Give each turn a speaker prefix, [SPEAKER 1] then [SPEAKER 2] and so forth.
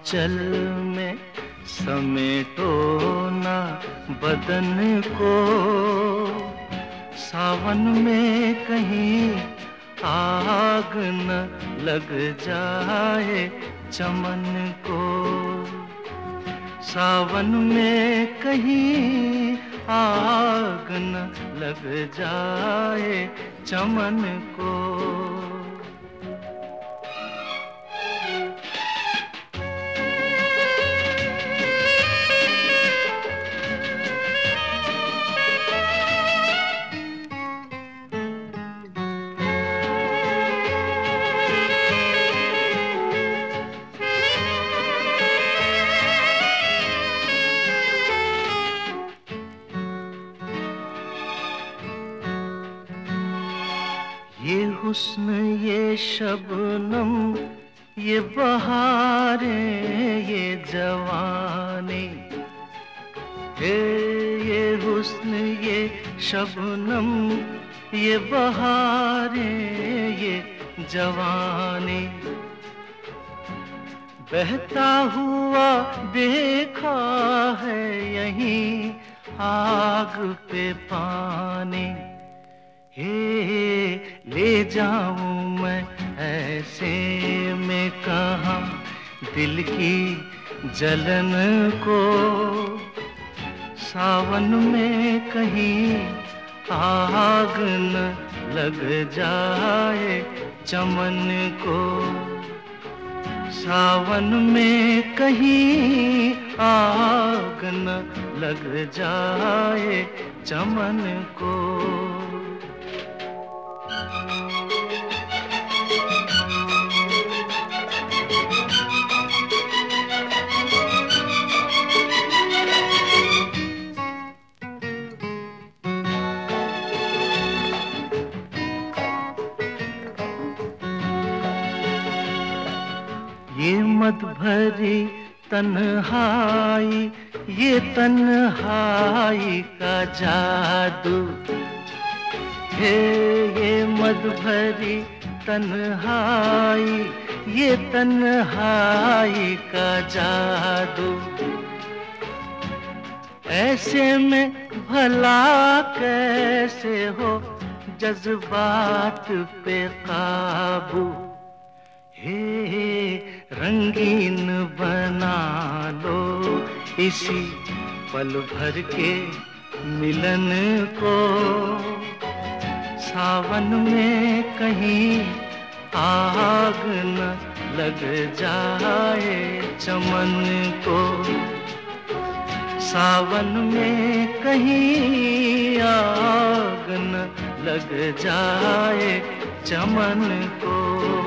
[SPEAKER 1] आंचल में समेटो ना बदन को। सावन में कहीं आग न लग जाए चमन को। सावन में कहीं आग न लग जाए चमन को। ये हुस्न, ये शबनम, ये बहारे, ये जवानी। हे ये हुस्न, ये शबनम, ये बहारे, ये जवानी। बहता हुआ देखा है यहीं आग पे पानी। जाऊँ मैं ऐसे में कहा दिल की जलन को? सावन में कहीं आग न लग जाए चमन को। सावन में कहीं आग न लग जाए चमन को। मत भरी तन्हाई, ये तन्हाई का जादू। हे, ये मत भरी तन्हाई, ये तन्हाई का जादू। ऐसे में भला कैसे हो जज्बात पे काबू? हे रंगीन बना लो। इसी पल भर के मिलन को। सावन में कहीं आग न लग जाए चमन को। सावन में कहीं आग न लग जाए चमन को।